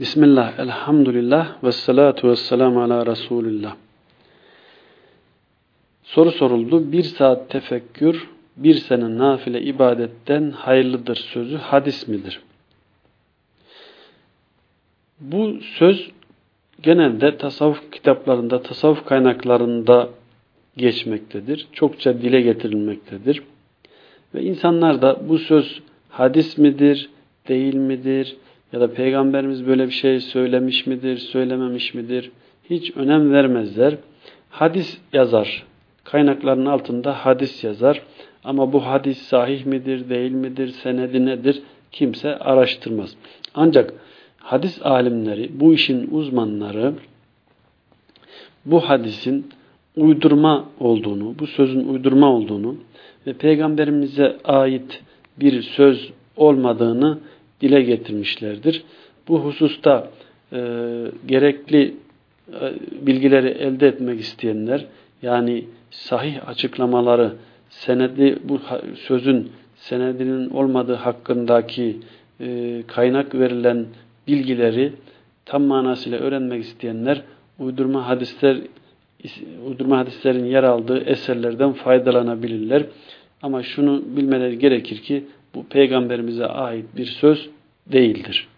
Bismillah, elhamdülillah ve salatu ve selamu ala Resulillah. Soru soruldu. Bir saat tefekkür, bir sene nafile ibadetten hayırlıdır sözü hadis midir? Bu söz genelde tasavvuf kitaplarında, tasavvuf kaynaklarında geçmektedir. Çokça dile getirilmektedir. Ve insanlar da bu söz hadis midir, değil midir, ya da peygamberimiz böyle bir şey söylemiş midir, söylememiş midir hiç önem vermezler. Hadis yazar. Kaynakların altında hadis yazar. Ama bu hadis sahih midir, değil midir, senedi nedir kimse araştırmaz. Ancak hadis alimleri, bu işin uzmanları bu hadisin uydurma olduğunu, bu sözün uydurma olduğunu ve peygamberimize ait bir söz olmadığını dile getirmişlerdir. Bu hususta e, gerekli e, bilgileri elde etmek isteyenler yani sahih açıklamaları senedi bu sözün senedinin olmadığı hakkındaki e, kaynak verilen bilgileri tam manasıyla öğrenmek isteyenler uydurma hadisler uydurma hadislerin yer aldığı eserlerden faydalanabilirler. Ama şunu bilmeleri gerekir ki bu peygamberimize ait bir söz değildir.